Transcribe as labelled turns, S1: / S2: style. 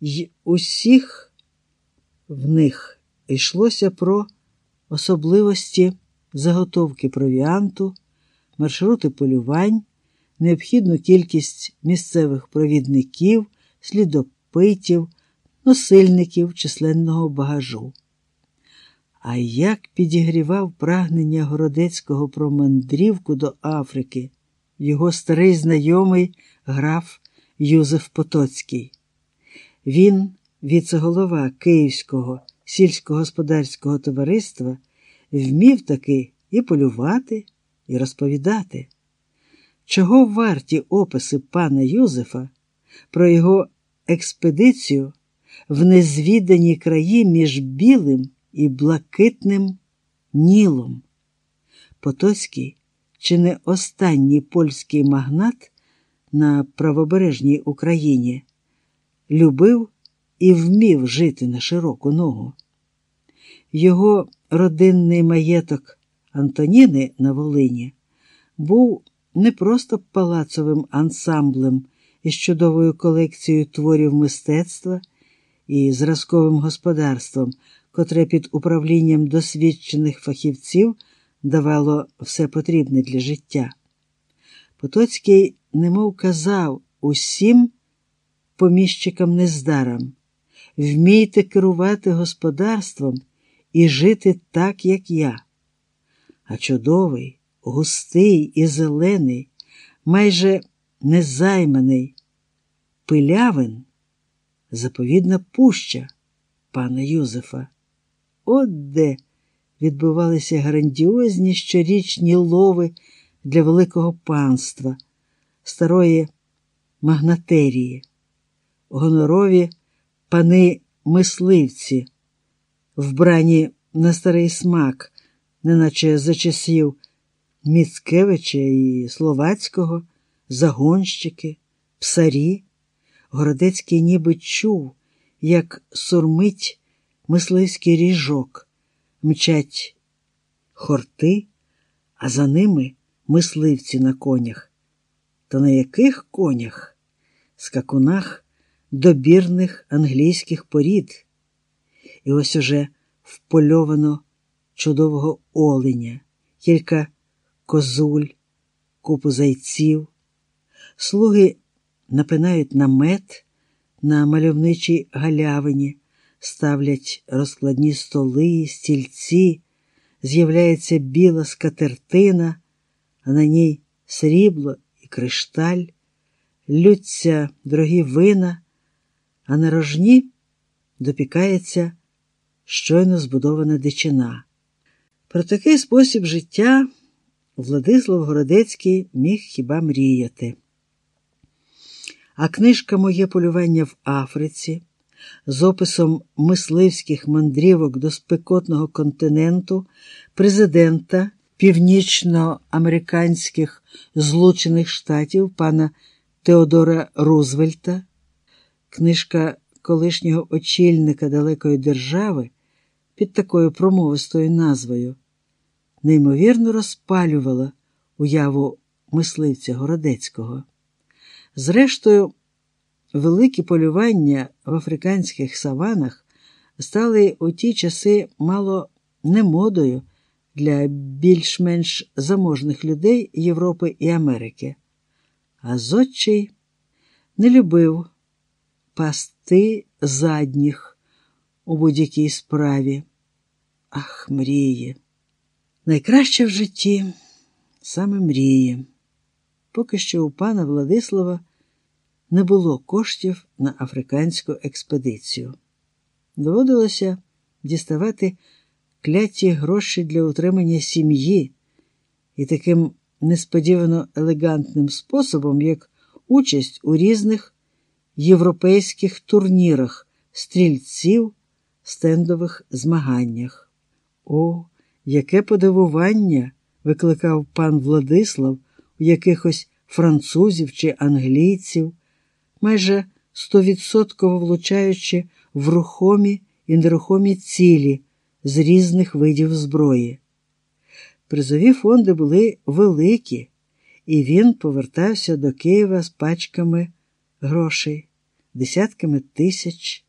S1: й усіх в них йшлося про особливості заготовки провіанту, маршрути полювань, необхідну кількість місцевих провідників, слідопитів, носильників численного багажу. А як підігрівав прагнення Городецького про мандрівку до Африки його старий знайомий граф Юзеф Потоцький. Він, віцеголова Київського сільськогосподарського товариства, вмів таки і полювати, і розповідати, чого варті описи пана Юзефа про його експедицію в незвідані краї між білим і блакитним Нілом. Потоцький, чи не останній польський магнат на правобережній Україні, любив і вмів жити на широку ногу. Його родинний маєток Антоніни на Волині був не просто палацовим ансамблем із чудовою колекцією творів мистецтва і зразковим господарством, котре під управлінням досвідчених фахівців давало все потрібне для життя. Потоцький немов казав усім поміщикам нездарам вмійте керувати господарством і жити так, як я. А чудовий, густий і зелений, майже незайманий пилявин, заповідна пуща пана Юзефа. От де відбувалися грандіозні щорічні лови для великого панства, старої магнатерії, гонорові пани мисливці, вбрані на старий смак, неначе за часів Міцкевича і Словацького, загонщики, псарі. Городецький ніби чув, як сурмить мисливський ріжок, мчать хорти, а за ними мисливці на конях. Та на яких конях? Скакунах добірних англійських порід. І ось уже впольовано чудового оленя, кілька козуль, купу зайців. Слуги напинають намет на мальовничій галявині, ставлять розкладні столи, стільці, з'являється біла скатертина, а на ній срібло і кришталь, лються дорогі вина, а на рожні допікається щойно збудована дичина. Про такий спосіб життя Владислав Городецький міг хіба мріяти. А книжка Моє полювання в Африці з описом мисливських мандрівок до спекотного континенту президента північноамериканських Злучених Штатів пана Теодора Рузвельта, книжка колишнього очільника далекої держави під такою промовистою назвою, неймовірно розпалювала уяву мисливця Городецького. Зрештою, великі полювання в африканських саванах стали у ті часи мало не модою для більш-менш заможних людей Європи і Америки. А зодчий не любив пасти задніх у будь-якій справі. Ах, мрії! Найкраще в житті саме мрії. Поки що у пана Владислава не було коштів на африканську експедицію. Доводилося діставати кляті гроші для утримання сім'ї і таким несподівано елегантним способом, як участь у різних європейських турнірах стрільців, стендових змаганнях. О, яке подивування викликав пан Владислав у якихось французів чи англійців, майже стовідсотково влучаючи в рухомі і нерухомі цілі з різних видів зброї. Призові фонди були великі, і він повертався до Києва з пачками грошей десятками тисяч